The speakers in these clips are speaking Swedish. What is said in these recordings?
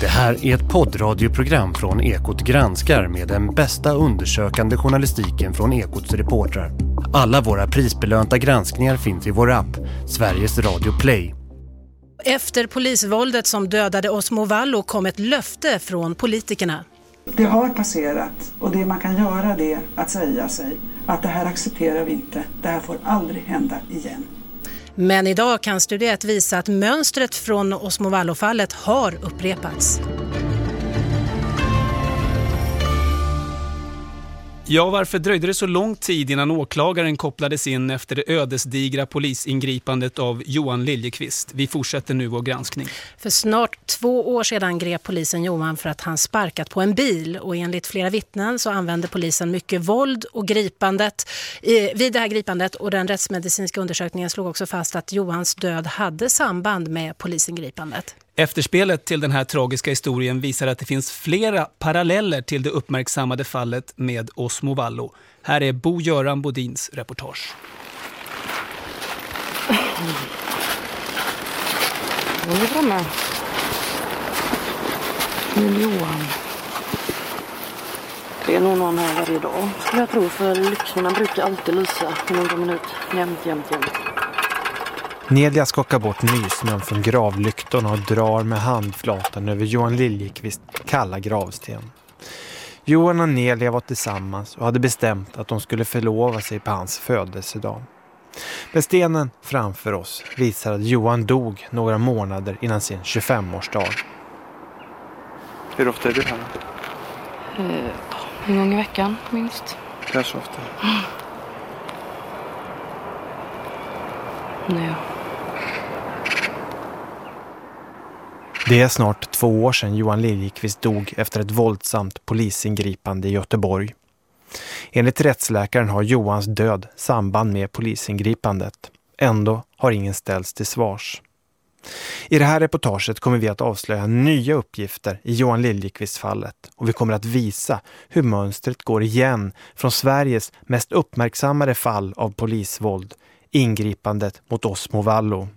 Det här är ett poddradioprogram från Ekot granskar med den bästa undersökande journalistiken från Ekots reportrar. Alla våra prisbelönta granskningar finns i vår app, Sveriges Radio Play. Efter polisvåldet som dödade Osmo Vallo kom ett löfte från politikerna. Det har passerat och det man kan göra det är att säga sig att det här accepterar vi inte, det här får aldrig hända igen. Men idag kan studie 1 visa att mönstret från Osmo Vallo-fallet har upprepats. Ja, varför dröjde det så lång tid innan åklagaren kopplades in efter det ödesdigra polisingripandet av Johan Liljekvist? Vi fortsätter nu vår granskning. För snart två år sedan grep polisen Johan för att han sparkat på en bil och enligt flera vittnen så använde polisen mycket våld och gripandet vid det här gripandet och den rättsmedicinska undersökningen slog också fast att Johans död hade samband med polisingripandet. Efterspelet till den här tragiska historien visar att det finns flera paralleller till det uppmärksammade fallet med Osmo Vallo. Här är Bo-Göran Bodins reportage. Nu är vi framme. Johan. Det är nog någon här varje dag skulle jag tro för lyxorna brukar alltid lysa i någon minut. Jämt, jämt, jämt. Nelia skockar bort nysnön från gravlyktorna och drar med handflatan över Johan Liljekvist kalla gravsten. Johan och Nelia var tillsammans och hade bestämt att de skulle förlova sig på hans födelsedag. Men stenen framför oss visar att Johan dog några månader innan sin 25-årsdag. Hur ofta är du här? Eh, en gång i veckan minst. Så ofta? Mm. Nej. Det är snart två år sedan Johan Liljekvist dog efter ett våldsamt polisingripande i Göteborg. Enligt rättsläkaren har Johans död samband med polisingripandet. Ändå har ingen ställts till svars. I det här reportaget kommer vi att avslöja nya uppgifter i Johan Liljekvist-fallet och vi kommer att visa hur mönstret går igen från Sveriges mest uppmärksammade fall av polisvåld, ingripandet mot Osmo Vallo.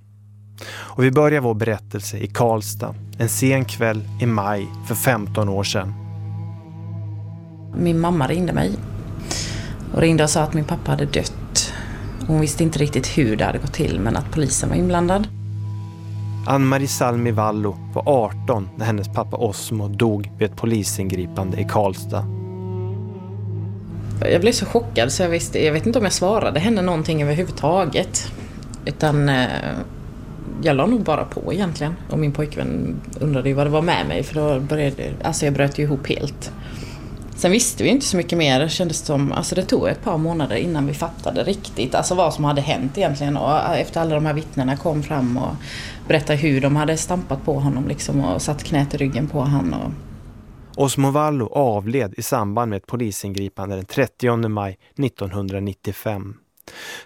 Och vi börjar vår berättelse i Karlstad, en sen kväll i maj för 15 år sedan. Min mamma ringde mig och ringde och sa att min pappa hade dött. Hon visste inte riktigt hur det hade gått till men att polisen var inblandad. Ann-Marie Salmi Vallo var 18 när hennes pappa Osmo dog vid ett polisingripande i Karlstad. Jag blev så chockad så jag, visste, jag vet inte om jag svarade henne någonting överhuvudtaget. Utan eh, jag la nog bara på egentligen. Och min pojkvän undrade ju vad det var med mig för då började, alltså jag bröt ju ihop helt. Sen visste vi inte så mycket mer, kändes som, alltså det tog ett par månader innan vi fattade riktigt, alltså vad som hade hänt egentligen. Och äh, efter alla de här vittnena kom fram och berättade hur de hade stampat på honom liksom och satt knät i ryggen på honom. Osmo Vallo avled i samband med ett polisingripande den 30 maj 1995.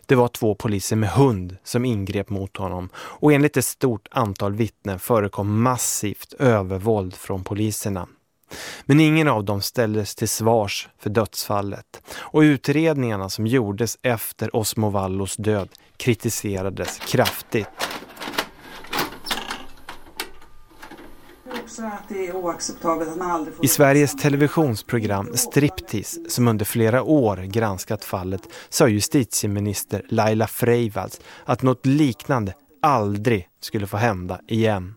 Det var två poliser med hund som ingrep mot honom och enligt ett stort antal vittnen förekom massivt övervåld från poliserna. Men ingen av dem ställdes till svars för dödsfallet och utredningarna som gjordes efter Osmo Vallos död kritiserades kraftigt. I Sveriges televisionsprogram Striptease, som under flera år granskat fallet, sa justitieminister Laila Freivalds att något liknande aldrig skulle få hända igen.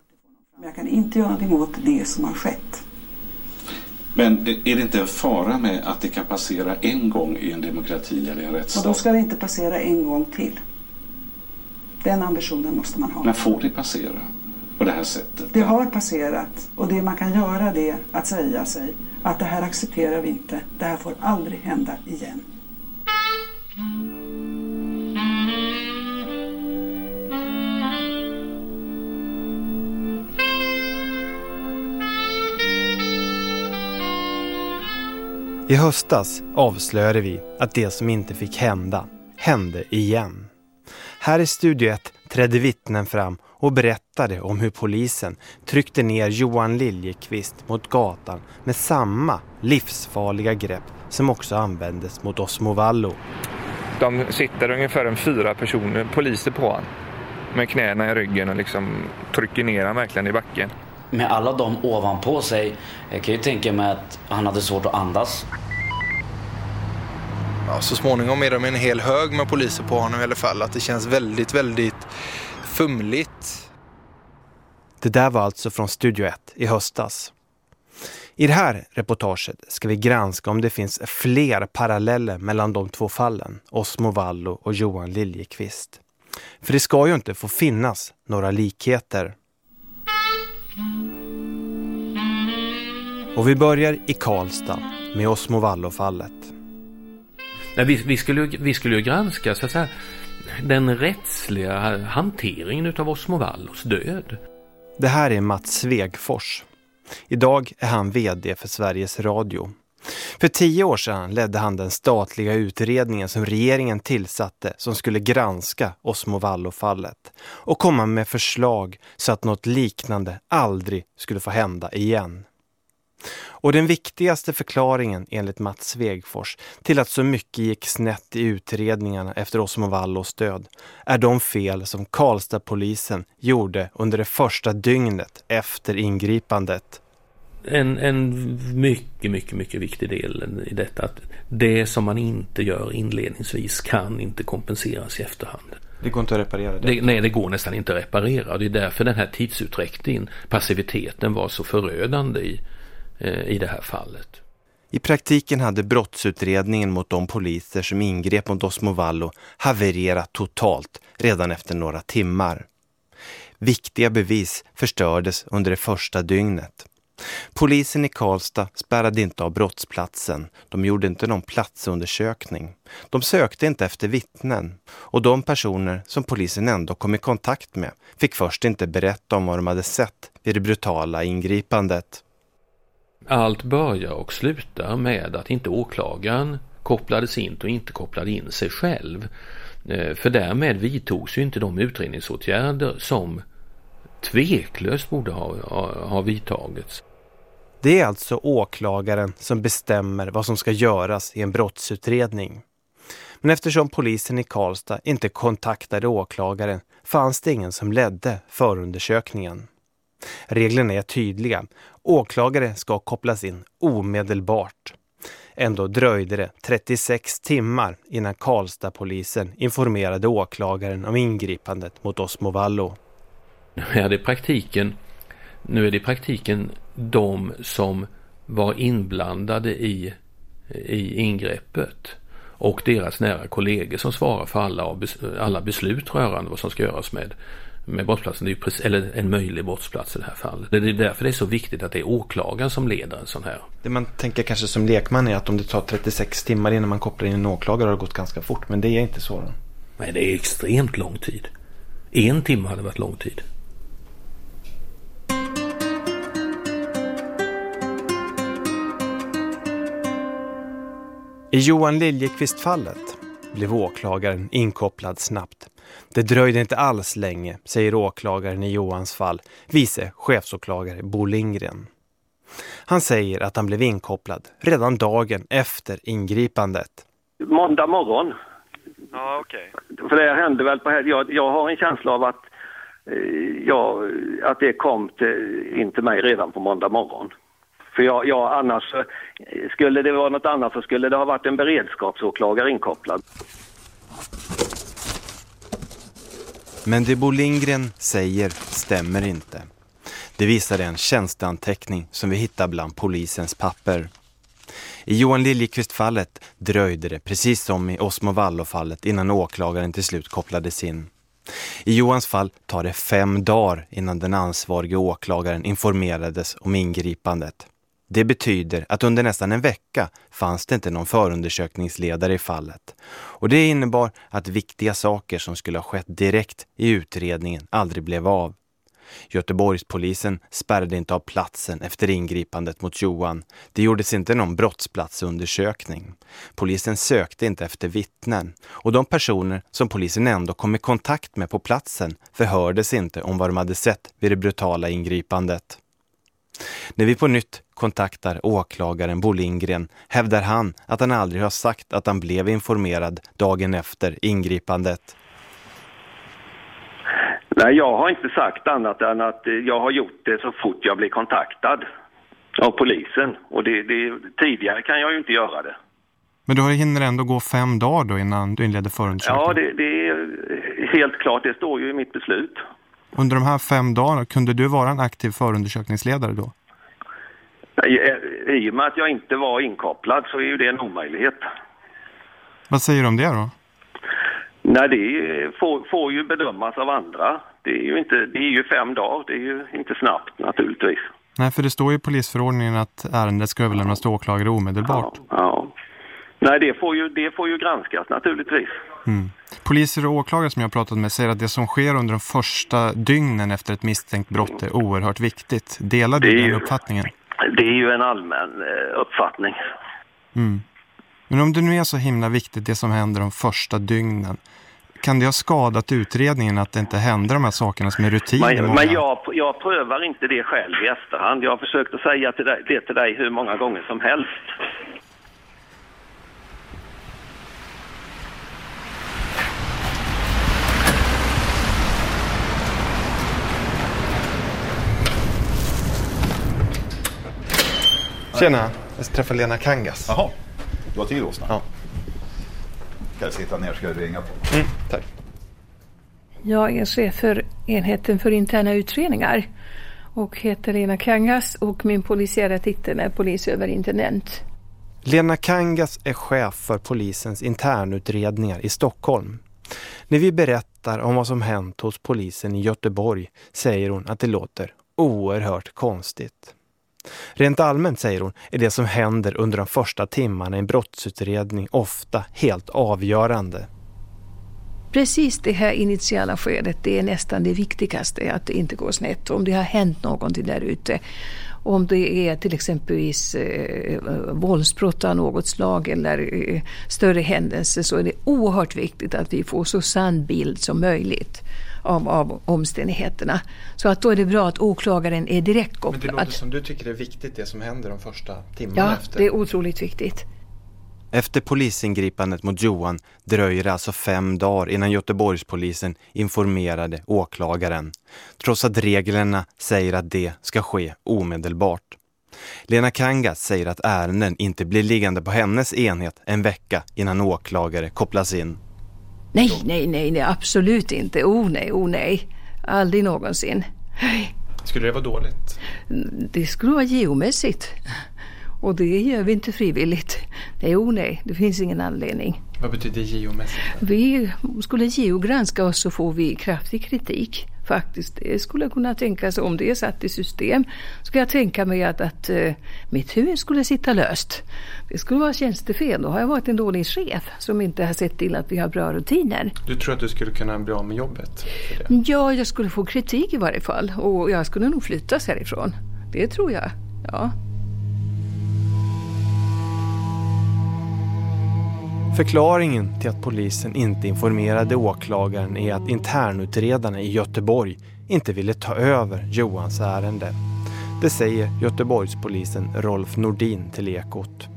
Jag kan inte göra någonting åt det som har skett. Men är det inte en fara med att det kan passera en gång i en demokrati eller en rättsstat? Och då ska det inte passera en gång till. Den ambitionen måste man ha. Men får det passera på det här sättet? Det har passerat och det man kan göra det är att säga sig att det här accepterar vi inte. Det här får aldrig hända igen. I höstas avslöjade vi att det som inte fick hända, hände igen. Här i Studio 1 trädde vittnen fram och berättade om hur polisen tryckte ner Johan Liljekvist mot gatan med samma livsfarliga grepp som också användes mot Osmo Vallo. De sitter ungefär en fyra personer, poliser på honom. med knäna i ryggen och liksom trycker ner han verkligen i backen. Med alla de ovanpå sig, jag kan ju tänka mig att han hade svårt att andas. Ja, så småningom är de en hel hög med poliser på honom i alla fall. Att det känns väldigt, väldigt fumligt. Det där var alltså från Studio 1 i höstas. I det här reportaget ska vi granska om det finns fler paralleller mellan de två fallen, Osmo Vallo och Johan Liljekvist. För det ska ju inte få finnas några likheter. Och vi börjar i Karlstad med Osmo Vallo-fallet. Vi, vi, skulle, vi skulle ju granska så att säga, den rättsliga hanteringen av Osmo Vallos död. Det här är Mats Svegfors. Idag är han vd för Sveriges Radio. För tio år sedan ledde han den statliga utredningen som regeringen tillsatte som skulle granska Osmo Vallo-fallet och komma med förslag så att något liknande aldrig skulle få hända igen. Och den viktigaste förklaringen enligt Mats Svegfors till att så mycket gick snett i utredningarna efter Osmo Vallos död är de fel som Karlstad-polisen gjorde under det första dygnet efter ingripandet. En, en mycket, mycket, mycket viktig del i detta att det som man inte gör inledningsvis kan inte kompenseras i efterhand. Det går inte att reparera det? det nej, det går nästan inte att reparera. Det är därför den här tidsuträckningen, passiviteten var så förödande i, Eh, i det här fallet. I praktiken hade brottsutredningen mot de poliser som ingrep mot Osmo Vallo havererat totalt redan efter några timmar. Viktiga bevis förstördes under det första dygnet. Polisen i Karlstad spärrade inte av brottsplatsen. De gjorde inte någon platsundersökning. De sökte inte efter vittnen. Och de personer som polisen ändå kom i kontakt med fick först inte berätta om vad de hade sett vid det brutala ingripandet. Allt börjar och slutar med att inte åklagaren kopplades in och inte kopplade in sig själv. Eh, för därmed vidtogs ju inte de utredningsåtgärder som tveklöst borde ha, ha vidtagits. Det är alltså åklagaren som bestämmer vad som ska göras i en brottsutredning. Men eftersom polisen i Karlstad inte kontaktade åklagaren fanns det ingen som ledde förundersökningen. Reglerna är tydliga. Åklagare ska kopplas in omedelbart. Ändå dröjde det 36 timmar innan Karlstad-polisen informerade åklagaren om ingripandet mot Osmo Vallo. Nu är det praktiken, nu är det i praktiken de som var inblandade i, i ingreppet och deras nära kollegor som svarar för alla, alla beslut rörande vad som ska göras med, med brottsplatsen, det är precis, eller en möjlig brottsplats i det här fallet. Det är därför det är så viktigt att det är åklagaren som leder en sån här. Det man tänker kanske som lekman är att om det tar 36 timmar innan man kopplar in en åklagare har det gått ganska fort, men det är inte så. Då. Nej, det är extremt lång tid. En timme hade varit lång tid. I Johan Liljekvist-fallet blev åklagaren inkopplad snabbt. Det dröjde inte alls länge, säger åklagaren i Johans fall, vice chefsåklagare Bo Lindgren. Han säger att han blev inkopplad redan dagen efter ingripandet. Måndag morgon. Ja, okej. Okay. För det hände väl på helgen. Jag, jag har en känsla av att, eh, ja, att det kom till, in till mig redan på måndag morgon. För jag, jag, annars, eh, skulle det vara något annat så skulle det ha varit en beredskapsåklagare inkopplad. Men det Bo Lindgren säger stämmer inte. Det visar en tjänsteanteckning som vi hittar bland polisens papper. I Johan Liljekvist-fallet dröjde det, precis som i Osmo Vallo-fallet, innan åklagaren till slut kopplades in. I Johans fall tar det fem dagar innan den ansvarige åklagaren informerades om ingripandet. Det betyder att under nästan en vecka fanns det inte någon förundersökningsledare i fallet. Och det innebar att viktiga saker som skulle ha skett direkt i utredningen aldrig blev av. Göteborgspolisen spärrade inte av platsen efter ingripandet mot Johan. Det gjordes inte någon brottsplatsundersökning. Polisen sökte inte efter vittnen och de personer som polisen ändå kom i kontakt med på platsen förhördes inte om vad de hade sett vid det brutala ingripandet. När vi på nytt kontaktar åklagaren Bo Lindgren hävdar han att han aldrig har sagt att han blev informerad dagen efter ingripandet. Nej, jag har inte sagt annat än att eh, jag har gjort det så fort jag blir kontaktad av polisen. Och det, det, tidigare kan jag ju inte göra det. Men du hinner ändå gå fem dagar då innan du inledde förundersökningen? Ja, det, det är helt klart. Det står ju i mitt beslut. Under de här fem dagarna, kunde du vara en aktiv förundersökningsledare då? I, I och med att jag inte var inkopplad så är ju det en omöjlighet. Vad säger du om det då? Nej, det får, får ju bedömas av andra. Det är, ju inte, det är ju fem dagar, det är ju inte snabbt naturligtvis. Nej, för det står ju i polisförordningen att ärendet ska överlämnas till åklagare omedelbart. Ja, ja. Nej, det får, ju, det får ju granskas naturligtvis. Mm. Poliser och åklagare som jag har pratat med säger att det som sker under de första dygnen efter ett misstänkt brott är oerhört viktigt. Delar du den ju, uppfattningen? Det är ju en allmän eh, uppfattning. Mm. Men om det nu är så himla viktigt det som händer de första dygnen, kan det ha skadat utredningen att det inte händer de här sakerna som är rutiner? Men, men jag, jag prövar inte det själv i efterhand. Jag har försökt att säga till dig, det till dig hur många gånger som helst. Tjena, jag ska träffa Lena Kangas. Jaha, du har tid Åsna? Ja. Ska jag sitta ner ska du ringa på. Mm, tack. Jag är chef för enheten för interna utredningar och heter Lena Kangas och min polisiära titel är polisöverintendent. Lena Kangas är chef för polisens internutredningar i Stockholm. När vi berättar om vad som hänt hos polisen i Göteborg säger hon att det låter oerhört konstigt. Rent allmänt, säger hon, är det som händer under de första timmarna i en brottsutredning ofta helt avgörande. Precis det här initiala skedet, det är nästan det viktigaste, att det inte går snett. Om det har hänt någonting där ute. Om det är till exempelvis eh, våldsbrott av något slag eller eh, större händelser så är det oerhört viktigt att vi får så sann bild som möjligt av, av omständigheterna. Så att då är det bra att åklagaren är direkt kopplad. Men det låter som du tycker det är viktigt det som händer de första timmarna ja, efter. Ja, det är otroligt viktigt. Efter polisingripandet mot Johan dröjer det alltså fem dagar innan Göteborgspolisen informerade åklagaren. Trots att reglerna säger att det ska ske omedelbart. Lena Kangas säger att ärenden inte blir liggande på hennes enhet en vecka innan åklagare kopplas in. Nej, nej, nej, nej, absolut inte. Oh nej, oh nej. Aldrig någonsin. Skulle det vara dåligt? Det skulle vara geomässigt. Och det gör vi inte frivilligt. Nej, oh nej, det finns ingen anledning. Vad betyder geomässigt? Vi skulle geogranska oss så får vi kraftig kritik faktiskt. Det skulle jag kunna tänka sig om det är satt i system. Ska jag tänka mig att, att uh, mitt hus skulle sitta löst. Det skulle vara tjänstefel. Då har jag varit en dålig chef som inte har sett till att vi har bra rutiner. Du tror att du skulle kunna bli av med jobbet? Ja, jag skulle få kritik i varje fall. Och jag skulle nog flyttas härifrån. Det tror jag. Ja. Förklaringen till att polisen inte informerade åklagaren är att internutredarna i Göteborg inte ville ta över Johans ärende. Det säger Göteborgspolisen Rolf Nordin till Ekot.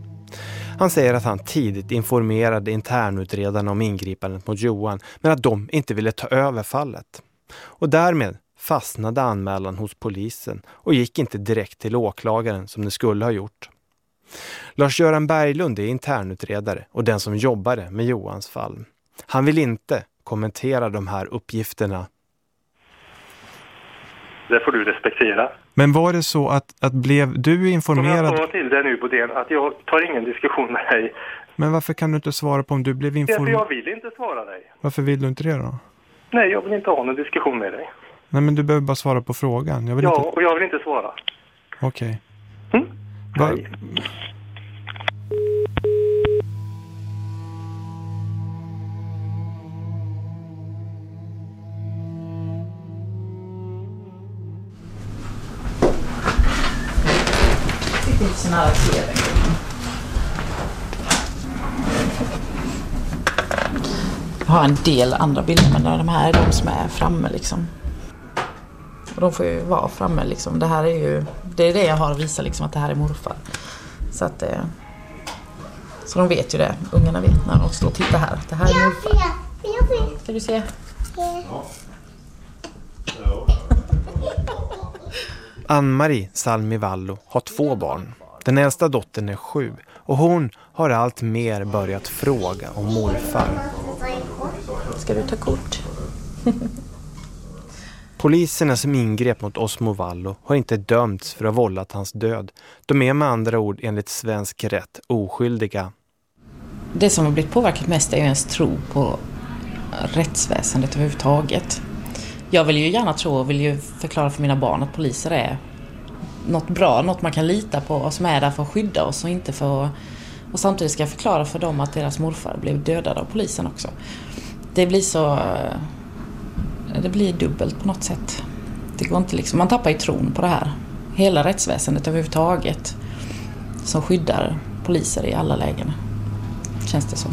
Han säger att han tidigt informerade internutredarna om ingripandet mot Johan men att de inte ville ta över fallet. Och därmed fastnade anmälan hos polisen och gick inte direkt till åklagaren som det skulle ha gjort. Lars-Göran Berglund är internutredare och den som jobbade med Johans fall. Han vill inte kommentera de här uppgifterna. Det får du respektera. Men var det så att, att blev du informerad? Som jag sa till dig nu Bodén, att jag tar ingen diskussion med dig. Men varför kan du inte svara på om du blev informerad? jag vill inte svara dig. Varför vill du inte det då? Nej, jag vill inte ha någon diskussion med dig. Nej, men du behöver bara svara på frågan. ja, inte... och jag vill inte svara. Okej. Okay. Mm? Va... Så nära tvn. Jag har en del andra bilder men de här är de som är framme liksom. Och de får ju vara framme liksom. Det här är ju, det är det jag har att visa liksom att det här är morfar. Så att eh, så de vet ju det. Ungarna vet när de står och tittar här. Det här är morfar. Ska du se? Ann-Marie Salmivallo har två barn. Den äldsta dottern är sju och hon har allt mer börjat fråga om morfar. Ska du ta kort? Poliserna som ingrep mot Osmo Vallo har inte dömts för att ha vållat hans död. De är med andra ord enligt svensk rätt oskyldiga. Det som har blivit påverkat mest är ju ens tro på rättsväsendet överhuvudtaget. Jag vill ju gärna tro och vill ju förklara för mina barn att poliser är något bra, något man kan lita på och som är där för att skydda oss och inte för att... Och samtidigt ska jag förklara för dem att deras morfar blev dödad av polisen också. Det blir så... Eh, det blir dubbelt på något sätt. Det går inte liksom, man tappar ju tron på det här. Hela rättsväsendet överhuvudtaget som skyddar poliser i alla lägen. Känns det som.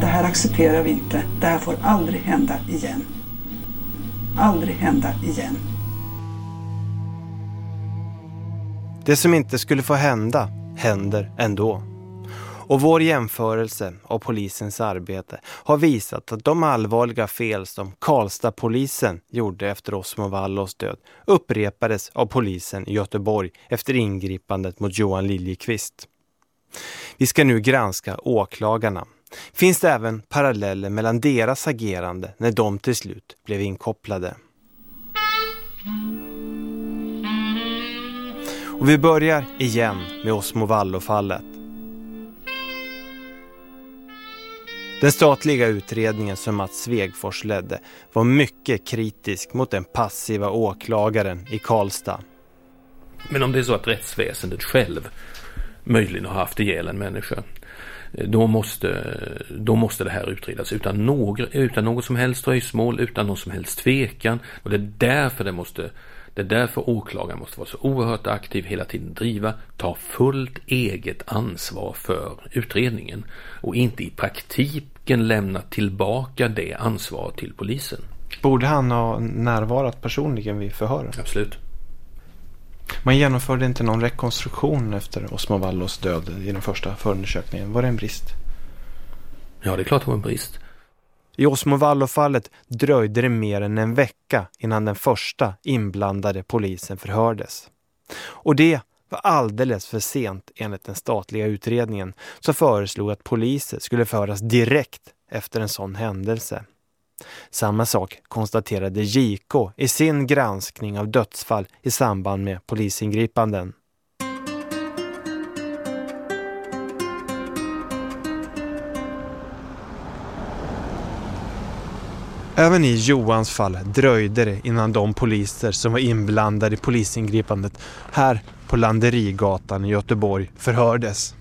Det här accepterar vi inte. Det här får aldrig hända igen. Aldrig hända igen. Det som inte skulle få hända händer ändå. Och vår jämförelse av polisens arbete har visat att de allvarliga fel som Karlstad-polisen gjorde efter Osmo Vallos död upprepades av polisen i Göteborg efter ingripandet mot Johan Liljekvist. Vi ska nu granska åklagarna. Finns det även paralleller mellan deras agerande när de till slut blev inkopplade? Och vi börjar igen med Osmo Vallo-fallet. Den statliga utredningen som Mats Svegfors ledde var mycket kritisk mot den passiva åklagaren i Karlstad. Men om det är så att rättsväsendet själv möjligen har haft ihjäl en människa då måste, då måste det här utredas utan, några, utan något som helst dröjsmål, utan någon som helst tvekan. Och det är därför det måste det är därför åklagaren måste vara så oerhört aktiv, hela tiden driva, ta fullt eget ansvar för utredningen och inte i praktiken lämna tillbaka det ansvaret till polisen. Borde han ha närvarat personligen vid förhören? Absolut. Man genomförde inte någon rekonstruktion efter Osmo Vallos död i den första förundersökningen. Var det en brist? Ja, det är klart det var en brist. I Osmo Vallo-fallet dröjde det mer än en vecka innan den första inblandade polisen förhördes. Och det var alldeles för sent enligt den statliga utredningen som föreslog att poliser skulle föras direkt efter en sån händelse. Samma sak konstaterade JK i sin granskning av dödsfall i samband med polisingripanden. Även i Johans fall dröjde det innan de poliser som var inblandade i polisingripandet här på Landerigatan i Göteborg förhördes.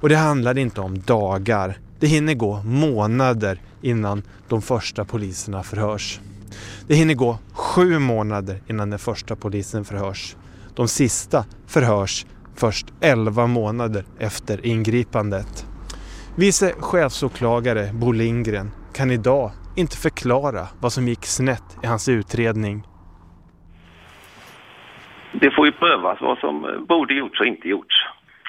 Och det handlade inte om dagar. Det hinner gå månader innan de första poliserna förhörs. Det hinner gå sju månader innan den första polisen förhörs. De sista förhörs först elva månader efter ingripandet. Vice chefsåklagare Bo Lindgren kan idag inte förklara vad som gick snett i hans utredning. Det får ju prövas vad som borde gjorts och inte gjorts.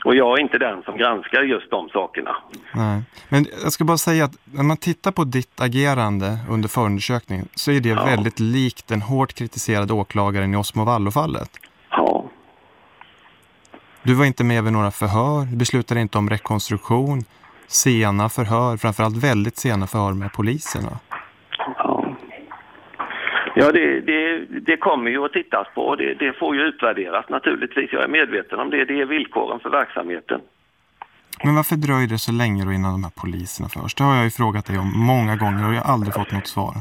Och jag är inte den som granskar just de sakerna. Nej. Men jag ska bara säga att när man tittar på ditt agerande under förundersökningen så är det ja. väldigt likt den hårt kritiserade åklagaren i Osmo Vallo-fallet. Ja. Du var inte med vid några förhör, du beslutade inte om rekonstruktion, sena förhör, framförallt väldigt sena förhör med poliserna. Ja, det, det, det, kommer ju att tittas på det, det, får ju utvärderas naturligtvis. Jag är medveten om det. Det är villkoren för verksamheten. Men varför dröjer det så länge då innan de här poliserna först? Det har jag ju frågat dig om många gånger och jag har aldrig fått något svar.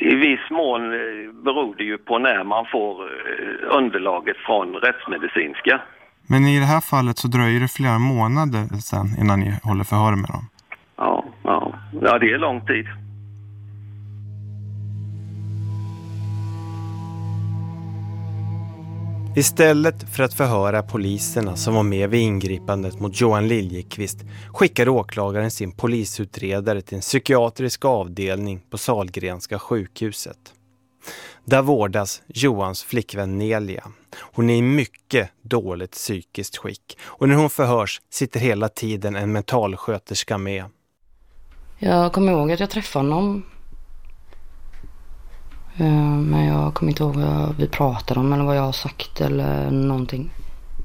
I viss mån eh, beror det ju på när man får eh, underlaget från rättsmedicinska. Men i det här fallet så dröjer det flera månader sen innan ni håller förhör med dem. Ja, ja. ja det är lång tid. Istället för att förhöra poliserna som var med vid ingripandet mot Johan Liljekvist skickade åklagaren sin polisutredare till en psykiatrisk avdelning på Salgrenska sjukhuset. Där vårdas Johans flickvän Nelia. Hon är i mycket dåligt psykiskt skick och när hon förhörs sitter hela tiden en mentalsköterska med. Jag kommer ihåg att jag träffade honom men jag kommer inte ihåg vad vi pratade om eller vad jag har sagt eller någonting.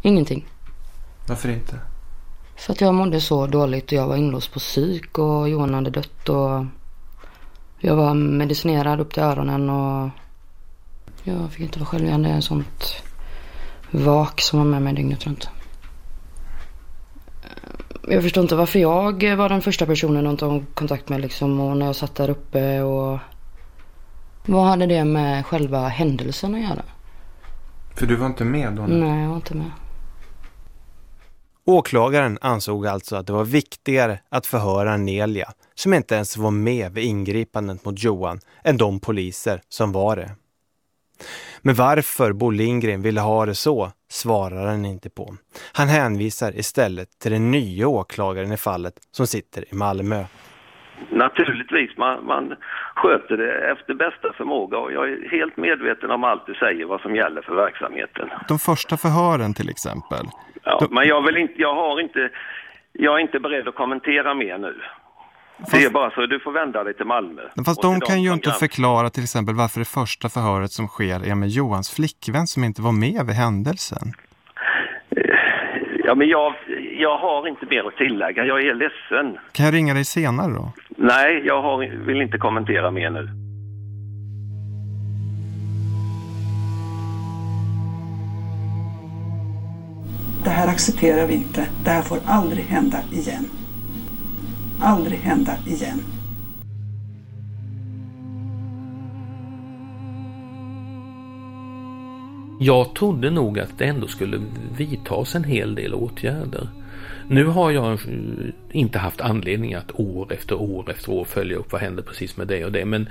Ingenting. Varför inte? För att jag mådde så dåligt och jag var inlåst på psyk och Johan hade dött och jag var medicinerad upp till öronen och jag fick inte vara själv. Jag hade en sånt vak som var med mig dygnet runt. Jag förstår inte varför jag var den första personen de tog kontakt med liksom och när jag satt där uppe och vad hade det med själva händelsen att göra? För du var inte med då? Nej, jag var inte med. Åklagaren ansåg alltså att det var viktigare att förhöra Nelia, som inte ens var med vid ingripandet mot Johan, än de poliser som var det. Men varför Bo Lindgren ville ha det så svarar han inte på. Han hänvisar istället till den nya åklagaren i fallet som sitter i Malmö. Naturligtvis, man, man sköter det efter bästa förmåga och jag är helt medveten om allt du säger vad som gäller för verksamheten. De första förhören till exempel. Ja, De- Men jag vill inte, jag har inte, jag är inte beredd att kommentera mer nu. Det är bara så, du får vända dig till Malmö. Men Fast de kan ju inte förklara till exempel varför det första förhöret som sker är med Johans flickvän som inte var med vid händelsen. Ja, men jag, jag har inte mer att tillägga, jag är ledsen. Kan jag ringa dig senare då? Nej, jag har, vill inte kommentera mer nu. Det här accepterar vi inte. Det här får aldrig hända igen. Aldrig hända igen. Jag trodde nog att det ändå skulle vidtas en hel del åtgärder. Nu har jag eh, inte haft anledning att år efter år efter år följa upp vad händer precis med det och det. Men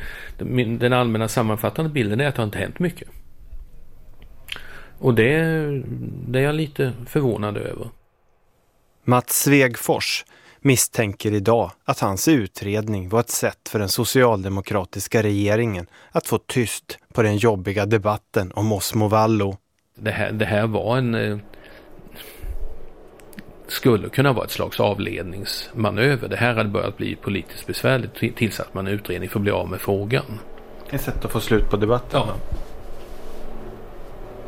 den allmänna sammanfattande bilden är att det har inte hänt mycket. Och det, det är jag lite förvånad över. Mats Svegfors misstänker idag att hans utredning var ett sätt för den socialdemokratiska regeringen att få tyst på den jobbiga debatten om Osmo Vallo. Det här, det här var en... eh, Skulle kunna vara ett slags avledningsmanöver. Det här hade börjat bli politiskt besvärligt. Till- Tillsatt man en utredning för att bli av med frågan. Ett sätt att få slut på debatten. Ja.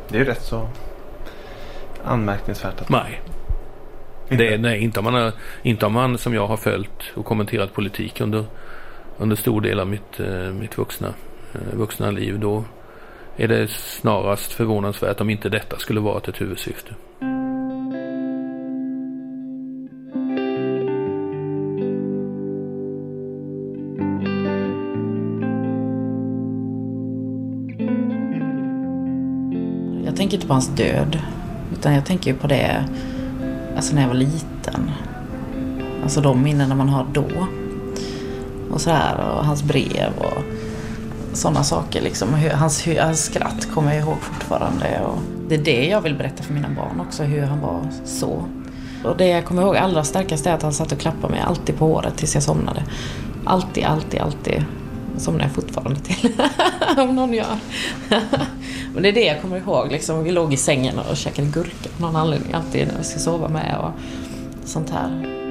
Det är ju rätt så anmärkningsvärt. Att... Nej. Det är, nej, inte om, man har, inte om man som jag har följt och kommenterat politik under, under stor del av mitt, eh, mitt vuxna, eh, vuxna liv. Då är det snarast förvånansvärt om inte detta skulle vara ett huvudsyfte. Jag tänker inte på hans död. Utan jag tänker ju på det alltså när jag var liten. Alltså de minnena man har då. Och så här och hans brev och sådana saker liksom. Hans, hans skratt kommer jag ihåg fortfarande. Och det är det jag vill berätta för mina barn också, hur han var så. Och det jag kommer ihåg allra starkast är att han satt och klappade mig alltid på håret tills jag somnade. Alltid, alltid, alltid. Somnar jag fortfarande till. Om någon gör. Men det är det jag kommer ihåg. Liksom, vi låg i sängen och käkade gurka av någon anledning. Alltid när vi ska sova med och sånt här.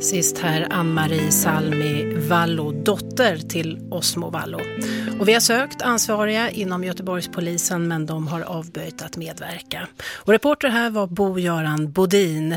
Sist här Ann-Marie Salmi Vallo, dotter till Osmo Vallo. Och vi har sökt ansvariga inom Göteborgspolisen men de har avböjt att medverka. Och reporter här var Bo-Göran Bodin.